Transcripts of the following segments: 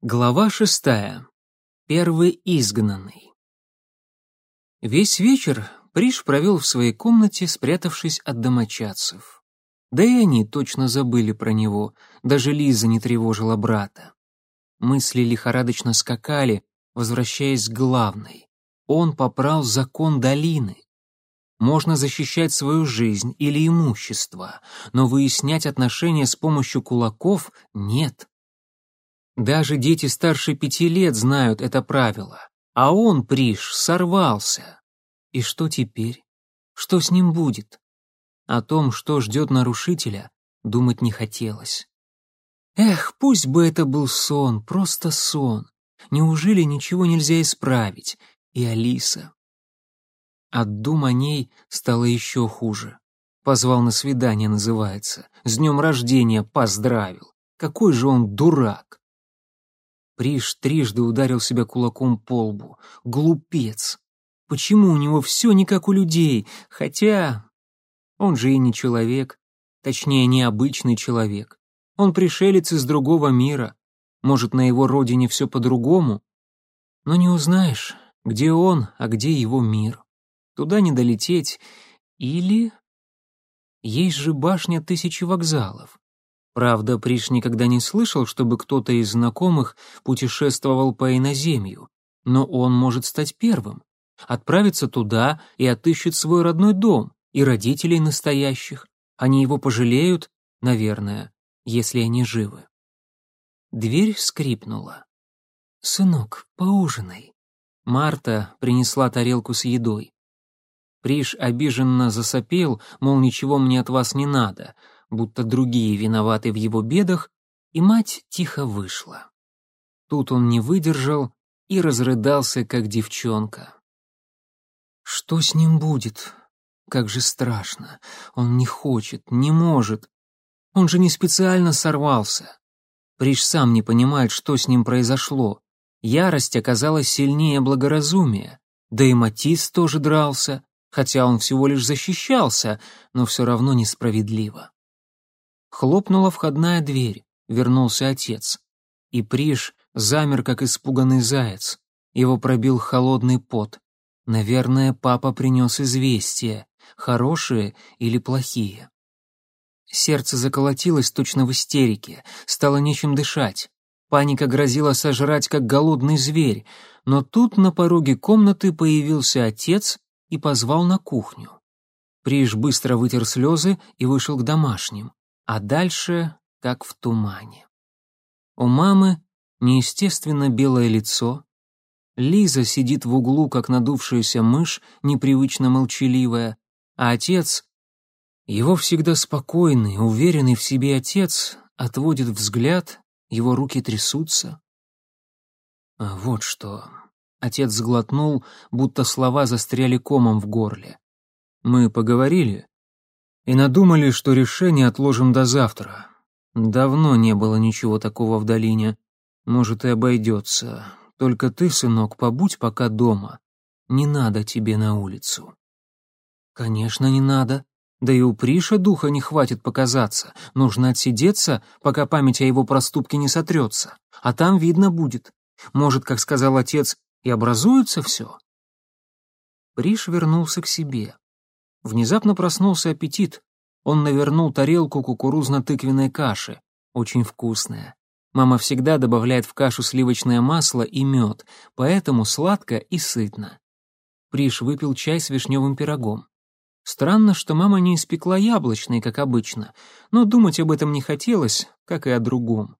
Глава шестая. Первый изгнанный. Весь вечер Приш провел в своей комнате, спрятавшись от домочадцев. Да и они точно забыли про него, даже Лиза не тревожила брата. Мысли лихорадочно скакали, возвращаясь к главной. Он попрал закон долины. Можно защищать свою жизнь или имущество, но выяснять отношения с помощью кулаков нет. Даже дети старше пяти лет знают это правило. А он, Приш, сорвался. И что теперь? Что с ним будет? О том, что ждет нарушителя, думать не хотелось. Эх, пусть бы это был сон, просто сон. Неужели ничего нельзя исправить? И Алиса. От дум о ней стало еще хуже. Позвал на свидание, называется. С днем рождения поздравил. Какой же он дурак. Приш трижды ударил себя кулаком по лбу. Глупец! Почему у него все не как у людей? Хотя... Он же и не человек. Точнее, необычный человек. Он пришелец из другого мира. Может, на его родине все по-другому? Но не узнаешь, где он, а где его мир. Туда не долететь. Или... Есть же башня тысячи вокзалов. Правда, Приш никогда не слышал, чтобы кто-то из знакомых путешествовал по иноземью, но он может стать первым, отправиться туда и отыщет свой родной дом и родителей настоящих. Они его пожалеют, наверное, если они живы. Дверь скрипнула. «Сынок, поужинай». Марта принесла тарелку с едой. Приш обиженно засопел, мол, ничего мне от вас не надо — будто другие виноваты в его бедах, и мать тихо вышла. Тут он не выдержал и разрыдался, как девчонка. Что с ним будет? Как же страшно. Он не хочет, не может. Он же не специально сорвался. Приш сам не понимает, что с ним произошло. Ярость оказалась сильнее благоразумия. Да и Матис тоже дрался, хотя он всего лишь защищался, но все равно несправедливо. Хлопнула входная дверь, вернулся отец. И Приш замер, как испуганный заяц. Его пробил холодный пот. Наверное, папа принес известия, хорошие или плохие. Сердце заколотилось точно в истерике, стало нечем дышать. Паника грозила сожрать, как голодный зверь, но тут на пороге комнаты появился отец и позвал на кухню. Приш быстро вытер слезы и вышел к домашним а дальше как в тумане. У мамы неестественно белое лицо, Лиза сидит в углу, как надувшаяся мышь, непривычно молчаливая, а отец, его всегда спокойный, уверенный в себе отец, отводит взгляд, его руки трясутся. А вот что. Отец сглотнул, будто слова застряли комом в горле. Мы поговорили, и надумали, что решение отложим до завтра. Давно не было ничего такого в долине. Может, и обойдется. Только ты, сынок, побудь пока дома. Не надо тебе на улицу. Конечно, не надо. Да и у Приша духа не хватит показаться. Нужно отсидеться, пока память о его проступке не сотрется. А там видно будет. Может, как сказал отец, и образуется все. Приш вернулся к себе. Внезапно проснулся аппетит. Он навернул тарелку кукурузно-тыквенной каши. Очень вкусная. Мама всегда добавляет в кашу сливочное масло и мед, поэтому сладко и сытно. Приш выпил чай с вишневым пирогом. Странно, что мама не испекла яблочный, как обычно, но думать об этом не хотелось, как и о другом.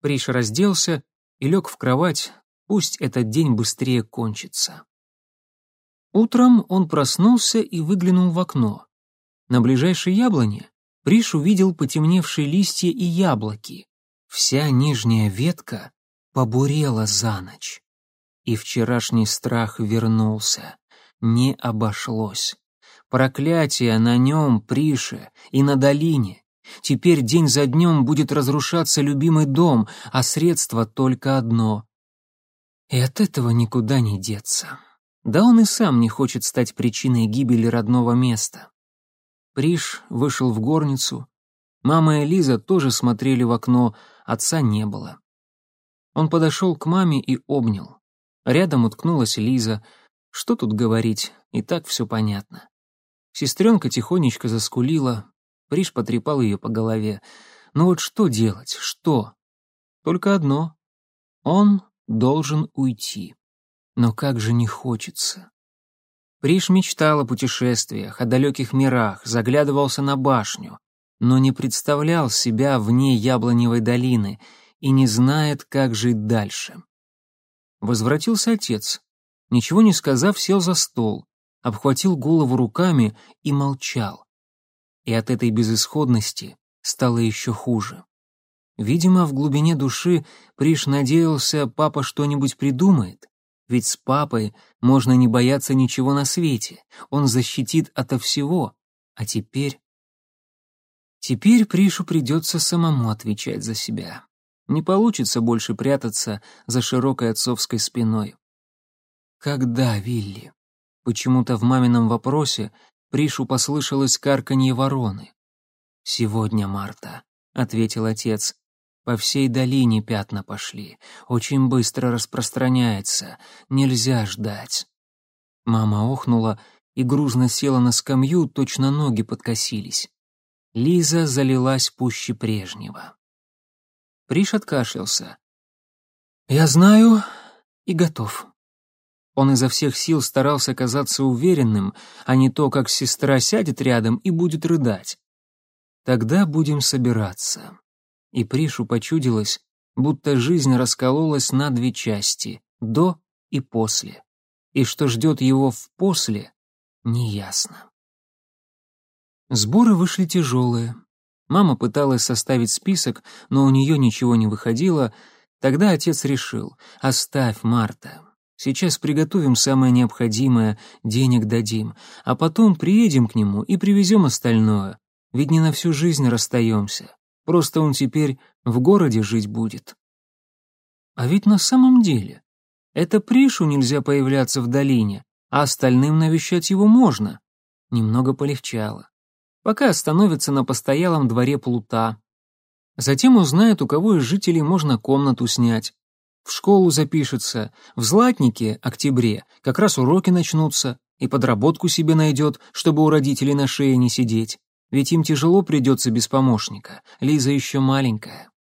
Приш разделся и лег в кровать, пусть этот день быстрее кончится. Утром он проснулся и выглянул в окно. На ближайшей яблоне Приш увидел потемневшие листья и яблоки. Вся нижняя ветка побурела за ночь. И вчерашний страх вернулся. Не обошлось. Проклятие на нем, Прише, и на долине. Теперь день за днем будет разрушаться любимый дом, а средство только одно. И от этого никуда не деться. Да он и сам не хочет стать причиной гибели родного места. Приш вышел в горницу. Мама и Лиза тоже смотрели в окно, отца не было. Он подошел к маме и обнял. Рядом уткнулась Лиза. Что тут говорить, и так все понятно. Сестренка тихонечко заскулила, Приш потрепал ее по голове. Ну вот что делать, что? Только одно. Он должен уйти. Но как же не хочется. Приш мечтал о путешествиях, о далеких мирах, заглядывался на башню, но не представлял себя вне Яблоневой долины и не знает, как жить дальше. Возвратился отец. Ничего не сказав, сел за стол, обхватил голову руками и молчал. И от этой безысходности стало еще хуже. Видимо, в глубине души Приш надеялся, папа что-нибудь придумает, ведь с папой можно не бояться ничего на свете, он защитит ото всего, а теперь... Теперь Пришу придется самому отвечать за себя. Не получится больше прятаться за широкой отцовской спиной. Когда, Вилли? Почему-то в мамином вопросе Пришу послышалось карканье вороны. «Сегодня, Марта», — ответил отец. «По всей долине пятна пошли. Очень быстро распространяется. Нельзя ждать». Мама охнула и грузно села на скамью, точно ноги подкосились. Лиза залилась пуще прежнего. Приш откашлялся. «Я знаю и готов». Он изо всех сил старался казаться уверенным, а не то, как сестра сядет рядом и будет рыдать. «Тогда будем собираться». И Пришу почудилось, будто жизнь раскололась на две части — до и после. И что ждет его в после, неясно. Сборы вышли тяжелые. Мама пыталась составить список, но у нее ничего не выходило. Тогда отец решил — оставь Марта, Сейчас приготовим самое необходимое, денег дадим, а потом приедем к нему и привезем остальное. Ведь не на всю жизнь расстаемся. Просто он теперь в городе жить будет. А ведь на самом деле это Пришу нельзя появляться в долине, а остальным навещать его можно. Немного полегчало. Пока остановится на постоялом дворе плута. Затем узнает, у кого из жителей можно комнату снять в школу запишется, в Златнике, октябре, как раз уроки начнутся, и подработку себе найдет, чтобы у родителей на шее не сидеть. Ведь им тяжело придется без помощника, Лиза еще маленькая.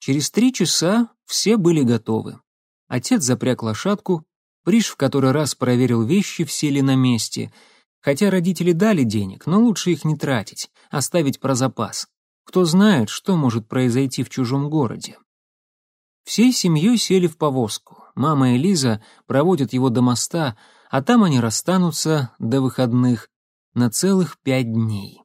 Через три часа все были готовы. Отец запряг лошадку, Приш в который раз проверил вещи, все ли на месте. Хотя родители дали денег, но лучше их не тратить, оставить про запас. Кто знает, что может произойти в чужом городе. Всей семьей сели в повозку. Мама и Лиза проводят его до моста, а там они расстанутся до выходных на целых пять дней.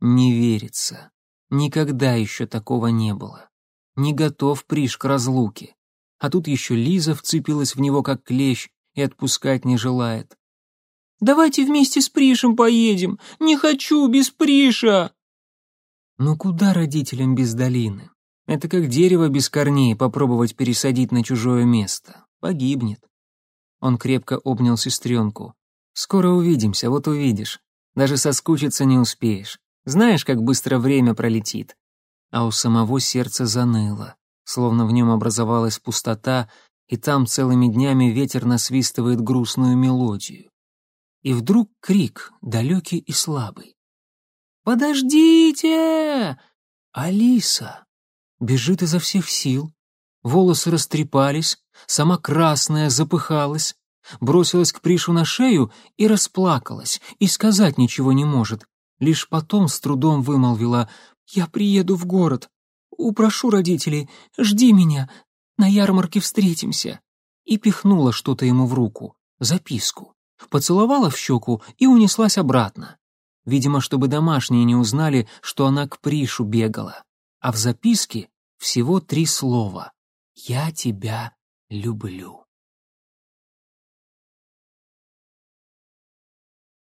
Не верится. Никогда еще такого не было. Не готов Приш к разлуке. А тут еще Лиза вцепилась в него как клещ и отпускать не желает. «Давайте вместе с Пришем поедем! Не хочу без Приша!» Ну куда родителям без долины? Это как дерево без корней попробовать пересадить на чужое место. Погибнет. Он крепко обнял сестренку. «Скоро увидимся, вот увидишь. Даже соскучиться не успеешь. Знаешь, как быстро время пролетит». А у самого сердца заныло, словно в нем образовалась пустота, и там целыми днями ветер насвистывает грустную мелодию. И вдруг крик, далекий и слабый. «Подождите! Алиса!» Бежит изо всех сил. Волосы растрепались, сама красная запыхалась, бросилась к Пришу на шею и расплакалась, и сказать ничего не может. Лишь потом с трудом вымолвила «Я приеду в город. Упрошу родителей, жди меня, на ярмарке встретимся». И пихнула что-то ему в руку, записку. Поцеловала в щеку и унеслась обратно. Видимо, чтобы домашние не узнали, что она к Пришу бегала а в записке всего три слова «Я тебя люблю».